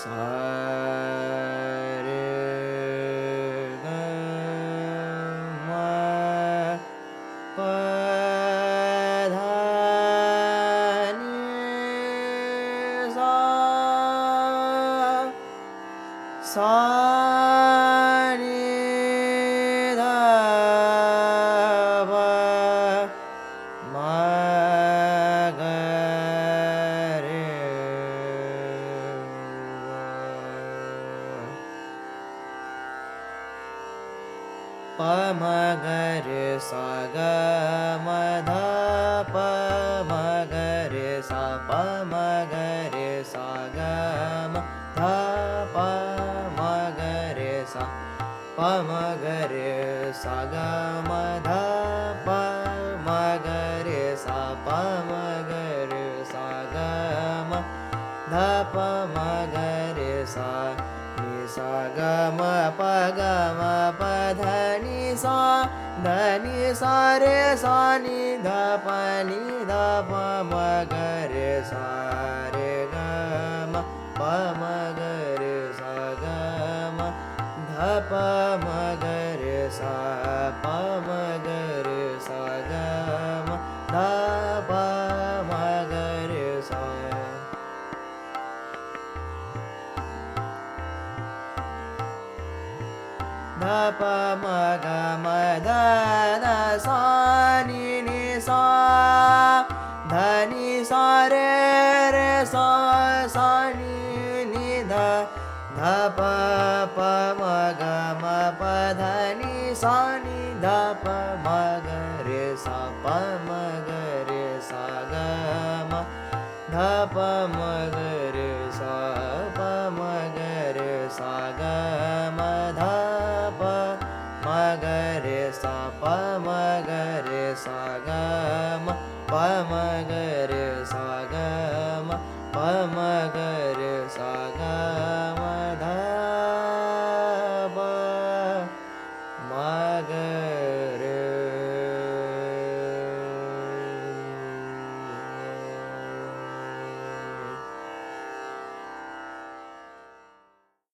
Sa प मरे सा ग ध प मगरे सा पगर सा गे सा सा ग ध प सा पगर सा ग ध सा स ग प ग प धनि सा धनि सा सनि ध प नि ध पगर सार ग मगर सग म ध पगर सा पगर सग म ध प ध प ग म द सि नि धनि सि नि ध प ग म प धनि सि ध पगरे स प मग सा ग ध पग गम पगर स्वागम प मग